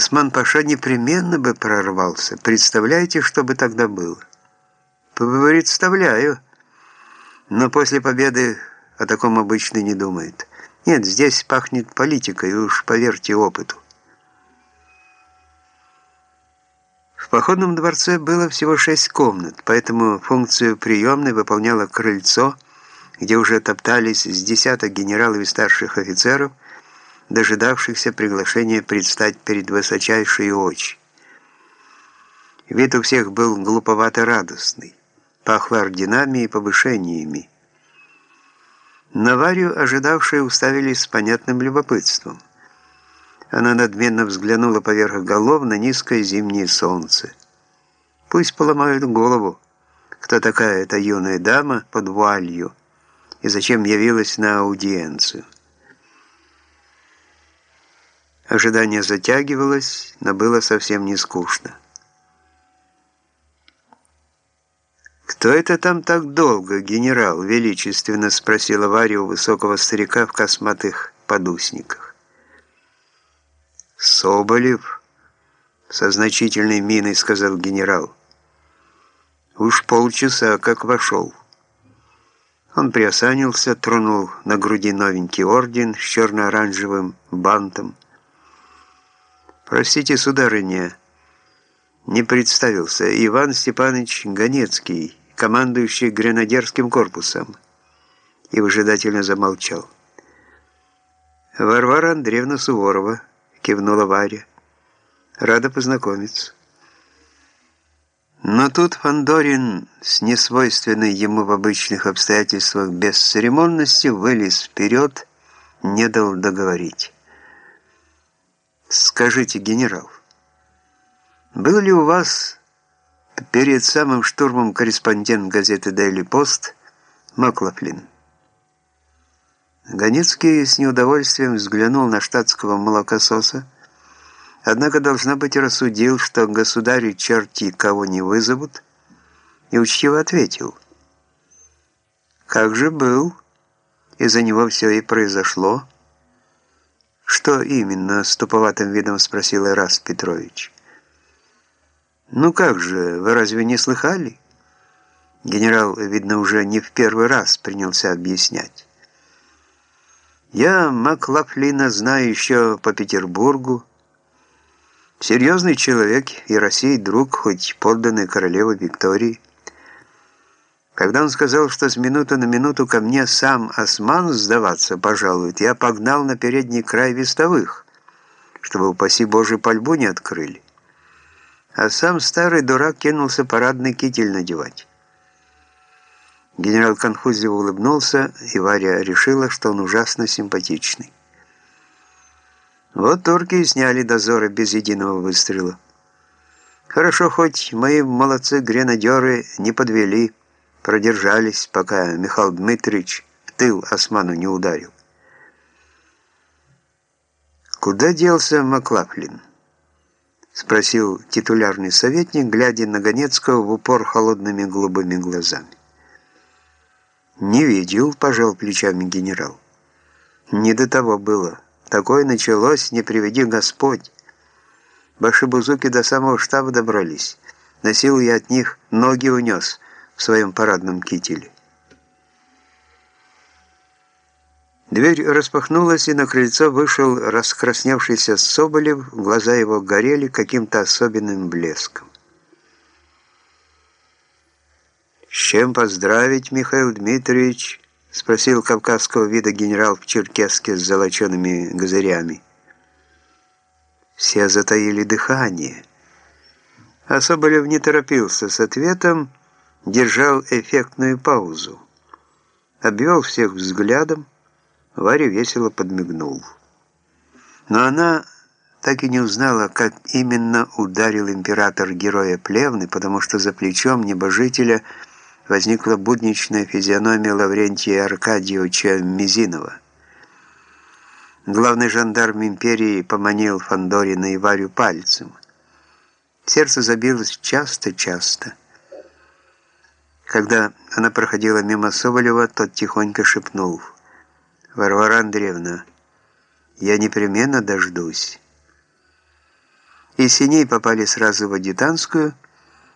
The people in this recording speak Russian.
Осман-Паша непременно бы прорвался. Представляете, что бы тогда было? Представляю. Но после победы о таком обычно не думает. Нет, здесь пахнет политикой, уж поверьте опыту. В походном дворце было всего шесть комнат, поэтому функцию приемной выполняло крыльцо, где уже топтались с десяток генералов и старших офицеров, дожидавшихся приглашения предстать перед высочайшей очи. Вид у всех был глуповато радостный, пахло орденами и повышениями. На Варю ожидавшие уставились с понятным любопытством. Она надменно взглянула поверх голов на низкое зимнее солнце. Пусть поломают голову, кто такая эта юная дама под вуалью и зачем явилась на аудиенцию. Ожидание затягивалось, но было совсем не скучно. «Кто это там так долго, генерал?» — величественно спросила Варя у высокого старика в косматых подусниках. «Соболев?» — со значительной миной сказал генерал. «Уж полчаса как вошел». Он приосанился, тронул на груди новенький орден с черно-оранжевым бантом, «Простите, сударыня, не представился. Иван Степанович Ганецкий, командующий гренадерским корпусом». И выжидательно замолчал. «Варвара Андреевна Суворова», — кивнула Варя. «Рада познакомиться». Но тут Фандорин с несвойственной ему в обычных обстоятельствах бесцеремонности вылез вперед, не дал договорить. Скажите, генерал, был ли у вас перед самым штурмом корреспондент газеты «Дейли Пост» Маклафлин? Ганецкий с неудовольствием взглянул на штатского молокососа, однако, должна быть, рассудил, что государи черти кого не вызовут, и учтиво ответил. «Как же был? Из-за него все и произошло». «Что именно?» — с туповатым видом спросил Ирас Петрович. «Ну как же, вы разве не слыхали?» Генерал, видно, уже не в первый раз принялся объяснять. «Я Маклафлина знаю еще по Петербургу. Серьезный человек и России друг, хоть подданный королевы Виктории. Когда он сказал, что с минуты на минуту ко мне сам осман сдаваться пожалует, я погнал на передний край вестовых, чтобы, упаси Божий, пальбу не открыли. А сам старый дурак кинулся парадный китель надевать. Генерал конфузливо улыбнулся, и Варя решила, что он ужасно симпатичный. Вот турки и сняли дозоры без единого выстрела. Хорошо, хоть мои молодцы-гренадеры не подвели, продержались, пока Михаил Дмитриевич в тыл осману не ударил. «Куда делся Маклафлин?» — спросил титулярный советник, глядя на Ганецкого в упор холодными голубыми глазами. «Не видел», — пожал плечами генерал. «Не до того было. Такое началось, не приведи Господь. Башибузуки до самого штаба добрались. Носил я от них, ноги унес» в своем парадном кителе. Дверь распахнулась, и на крыльцо вышел раскрасневшийся Соболев, глаза его горели каким-то особенным блеском. «С чем поздравить, Михаил Дмитриевич?» — спросил кавказского вида генерал в черкеске с золочеными газырями. Все затаили дыхание. А Соболев не торопился с ответом, держал эффектную паузу. Обвел всех взглядом, Варя весело подмигнул. Но она так и не узнала, как именно ударил император героя Плевны, потому что за плечом небожителя возникла будничная физиономия Лаврентия Аркадьевича Мизинова. Главный жандарм империи поманил Фандорина и Варю пальцем. Сердце забилось часто-часто. Когда она проходила мимо Соболева, тот тихонько шепнул. «Варвара Андреевна, я непременно дождусь». Из синей попали сразу в адъютантскую,